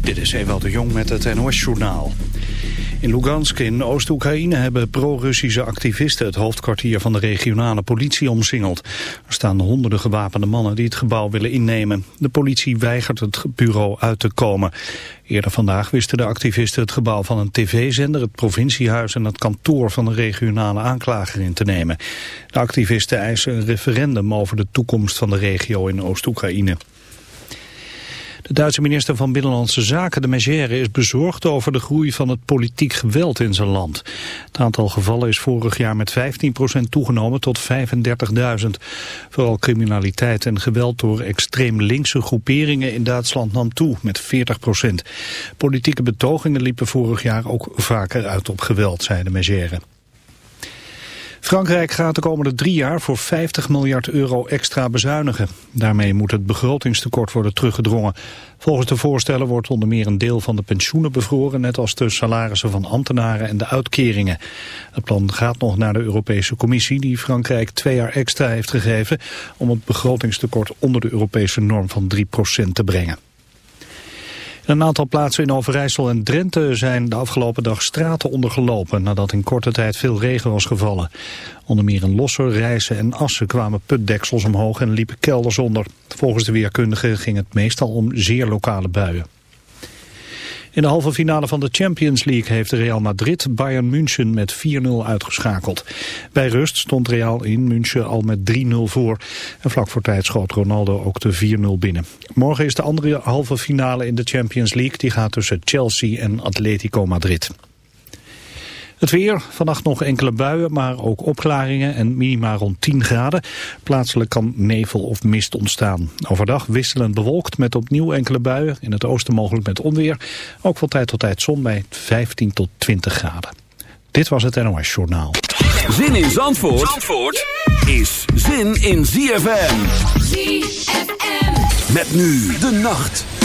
Dit is Ewald de Jong met het NOS-journaal. In Lugansk in Oost-Oekraïne hebben pro-Russische activisten het hoofdkwartier van de regionale politie omsingeld. Er staan honderden gewapende mannen die het gebouw willen innemen. De politie weigert het bureau uit te komen. Eerder vandaag wisten de activisten het gebouw van een tv-zender, het provinciehuis en het kantoor van de regionale aanklager in te nemen. De activisten eisen een referendum over de toekomst van de regio in Oost-Oekraïne. De Duitse minister van Binnenlandse Zaken, de Megère, is bezorgd over de groei van het politiek geweld in zijn land. Het aantal gevallen is vorig jaar met 15% toegenomen tot 35.000. Vooral criminaliteit en geweld door extreem linkse groeperingen in Duitsland nam toe met 40%. Politieke betogingen liepen vorig jaar ook vaker uit op geweld, zei de Megère. Frankrijk gaat de komende drie jaar voor 50 miljard euro extra bezuinigen. Daarmee moet het begrotingstekort worden teruggedrongen. Volgens de voorstellen wordt onder meer een deel van de pensioenen bevroren... net als de salarissen van ambtenaren en de uitkeringen. Het plan gaat nog naar de Europese Commissie... die Frankrijk twee jaar extra heeft gegeven... om het begrotingstekort onder de Europese norm van 3% te brengen een aantal plaatsen in Overijssel en Drenthe zijn de afgelopen dag straten ondergelopen nadat in korte tijd veel regen was gevallen. Onder meer in Losser, Rijssen en Assen kwamen putdeksels omhoog en liepen kelders onder. Volgens de weerkundigen ging het meestal om zeer lokale buien. In de halve finale van de Champions League heeft Real Madrid Bayern München met 4-0 uitgeschakeld. Bij rust stond Real in München al met 3-0 voor. En vlak voor tijd schoot Ronaldo ook de 4-0 binnen. Morgen is de andere halve finale in de Champions League. Die gaat tussen Chelsea en Atletico Madrid. Het weer, vannacht nog enkele buien, maar ook opklaringen en minima rond 10 graden. Plaatselijk kan nevel of mist ontstaan. Overdag wisselend bewolkt met opnieuw enkele buien. In het oosten mogelijk met onweer. Ook van tijd tot tijd zon bij 15 tot 20 graden. Dit was het NOS Journaal. Zin in Zandvoort, Zandvoort is zin in ZFM. ZFM. Met nu de nacht.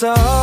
so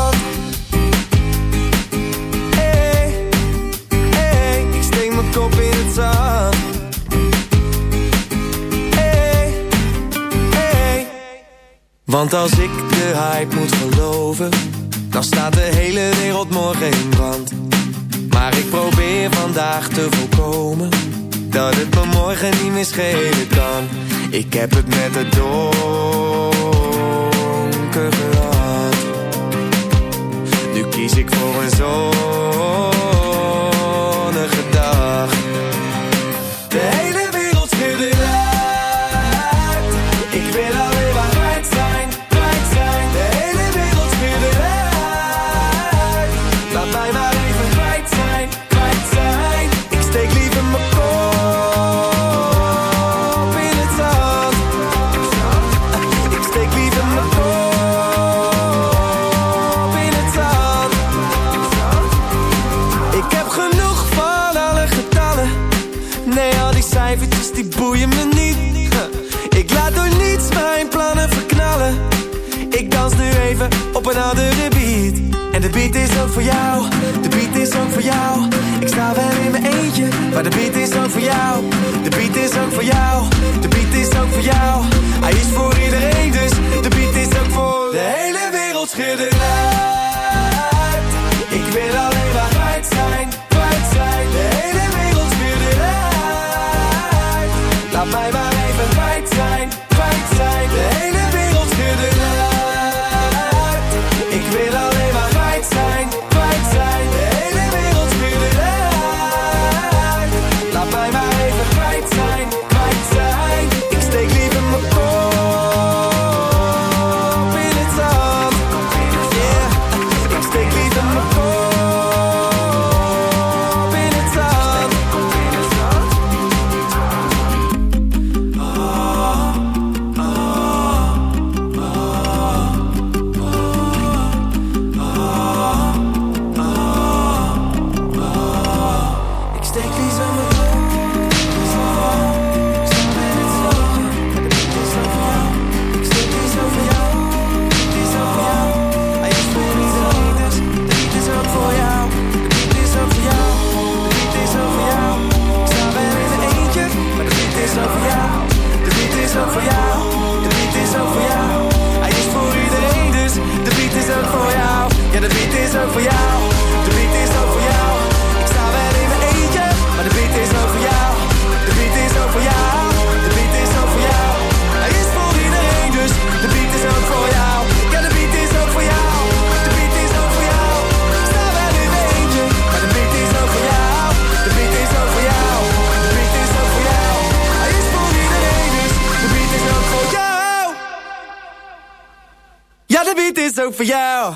ook voor jou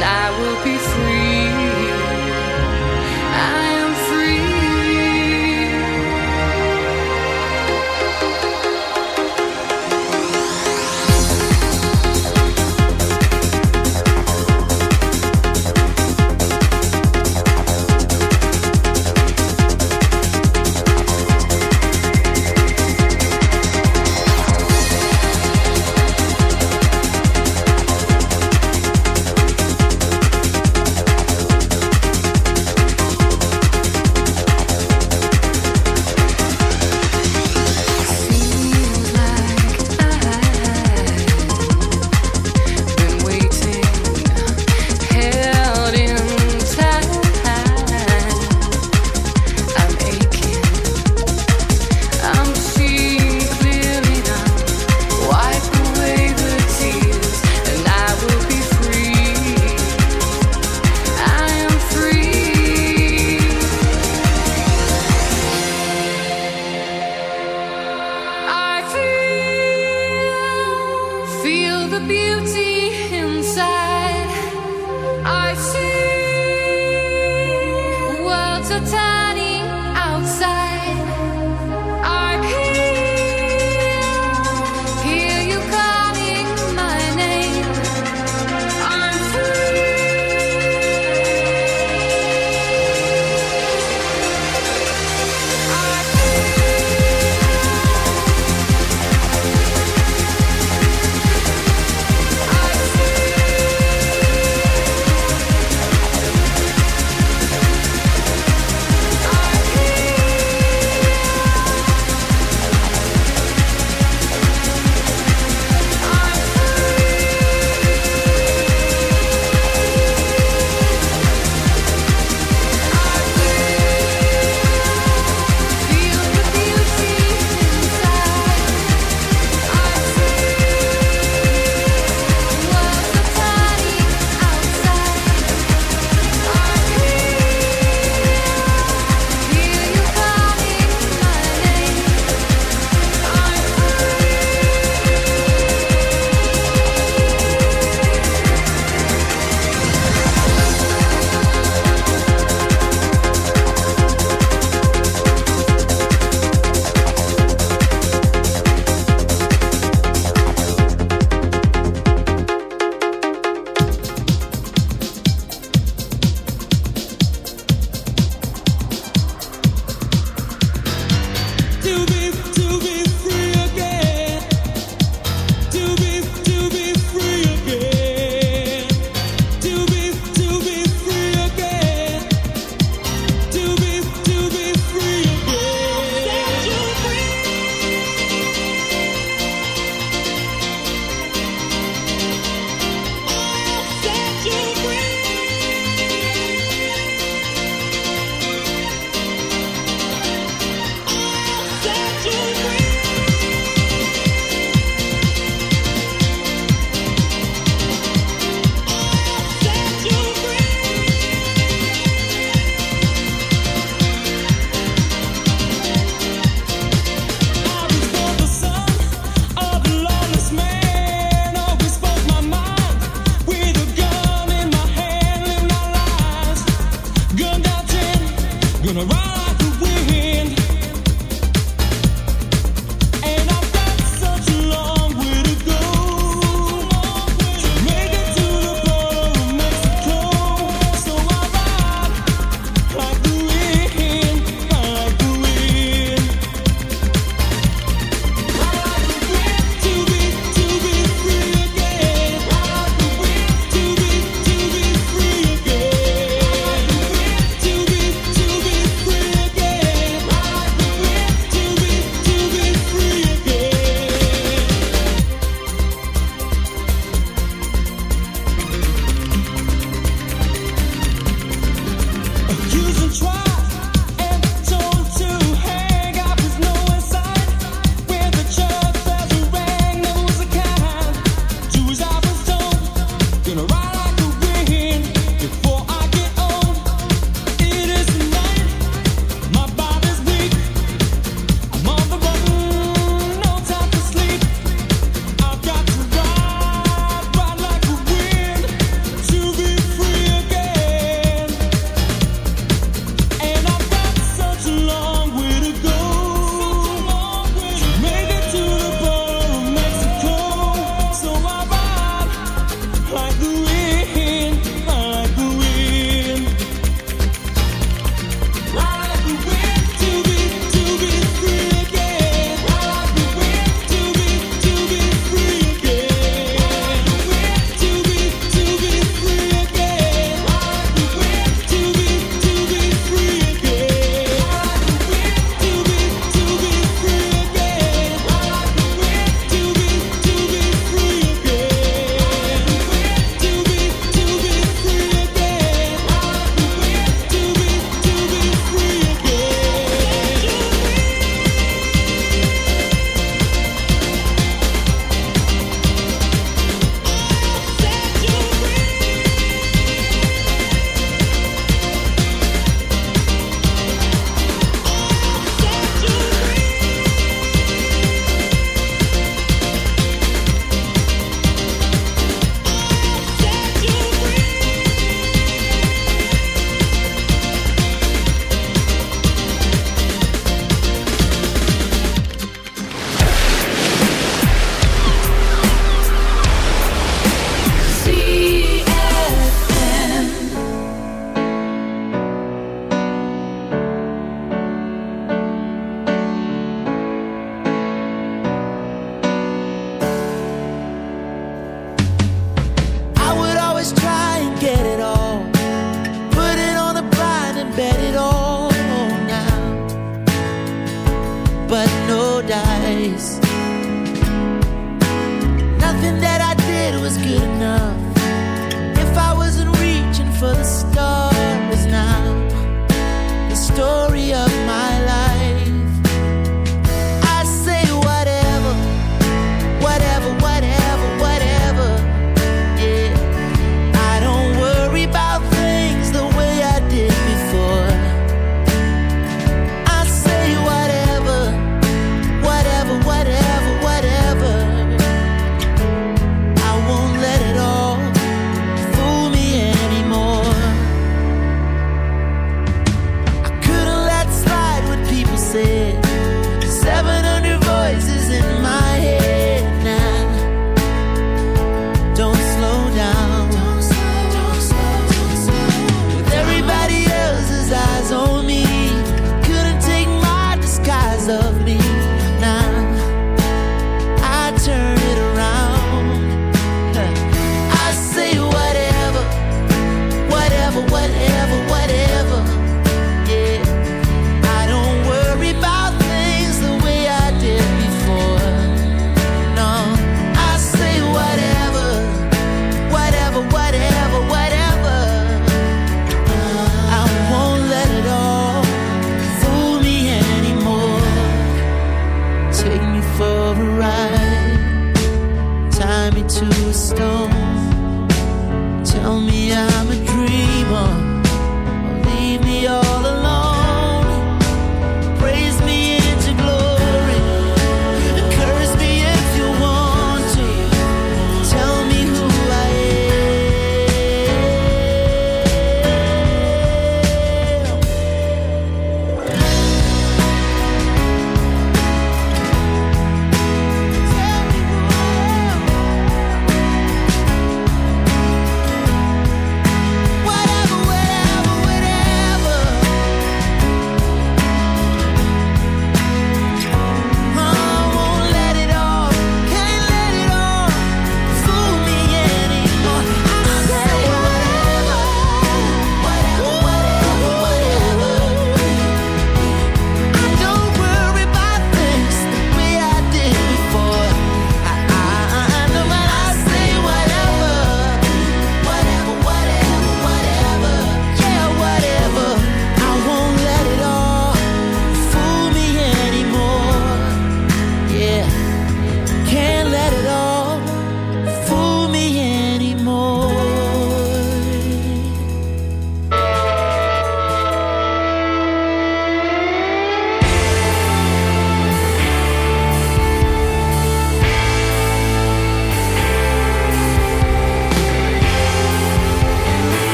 and I will be free.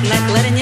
like letting you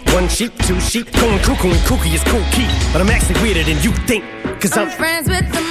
One sheep, two sheep, going cuckoo and kooky is cool key. But I'm actually weirder than you think. Cause I'm I'm friends with the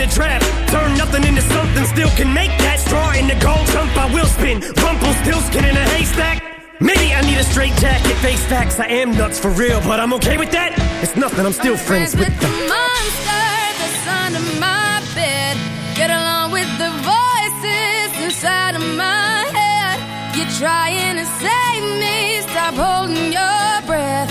in the draft. Turn nothing into something, still can make that straw in the gold jump. I will spin. Rumple still skin in a haystack. Maybe I need a straight jacket, face facts. I am nuts for real, but I'm okay with that. It's nothing, I'm still friends with the them. monster that's under my bed. Get along with the voices inside of my head. You're trying to save me. Stop holding your breath.